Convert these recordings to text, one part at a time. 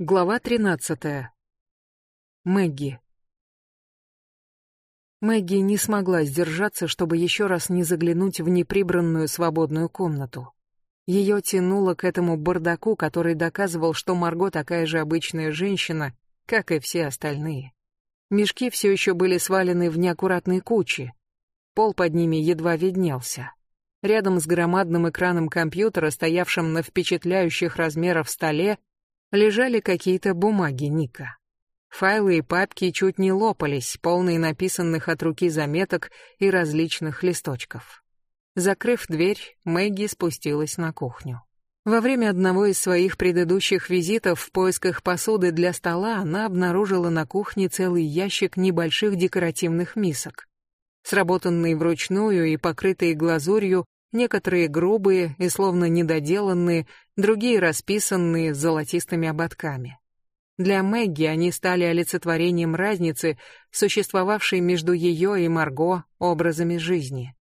Глава 13. Мэгги. Мэгги не смогла сдержаться, чтобы еще раз не заглянуть в неприбранную свободную комнату. Ее тянуло к этому бардаку, который доказывал, что Марго такая же обычная женщина, как и все остальные. Мешки все еще были свалены в неаккуратной куче. Пол под ними едва виднелся. Рядом с громадным экраном компьютера, стоявшим на впечатляющих размеров столе, лежали какие-то бумаги Ника. Файлы и папки чуть не лопались, полные написанных от руки заметок и различных листочков. Закрыв дверь, Мэгги спустилась на кухню. Во время одного из своих предыдущих визитов в поисках посуды для стола она обнаружила на кухне целый ящик небольших декоративных мисок. Сработанные вручную и покрытые глазурью, некоторые грубые и словно недоделанные, другие расписанные золотистыми ободками. Для Мэгги они стали олицетворением разницы, существовавшей между ее и Марго образами жизни.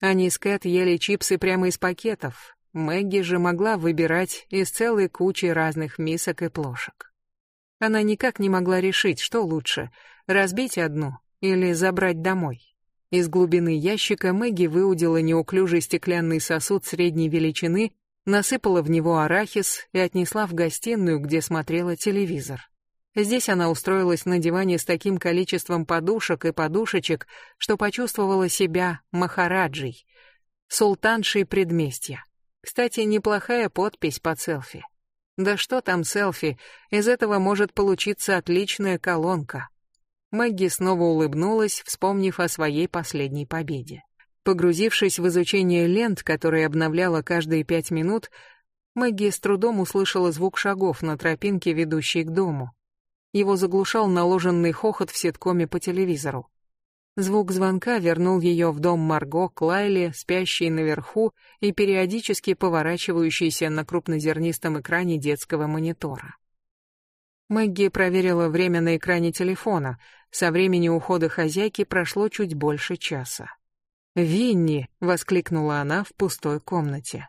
Они с Кэт ели чипсы прямо из пакетов, Мэгги же могла выбирать из целой кучи разных мисок и плошек. Она никак не могла решить, что лучше, разбить одну или забрать домой. Из глубины ящика Мэгги выудила неуклюжий стеклянный сосуд средней величины, насыпала в него арахис и отнесла в гостиную, где смотрела телевизор. Здесь она устроилась на диване с таким количеством подушек и подушечек, что почувствовала себя махараджей, султаншей предместья. Кстати, неплохая подпись под селфи. Да что там селфи, из этого может получиться отличная колонка. Мэгги снова улыбнулась, вспомнив о своей последней победе. Погрузившись в изучение лент, которые обновляла каждые пять минут, Мэгги с трудом услышала звук шагов на тропинке, ведущей к дому. Его заглушал наложенный хохот в ситкоме по телевизору. Звук звонка вернул ее в дом Марго Клайли, спящей наверху и периодически поворачивающейся на крупнозернистом экране детского монитора. Мэгги проверила время на экране телефона. Со времени ухода хозяйки прошло чуть больше часа. «Винни!» — воскликнула она в пустой комнате.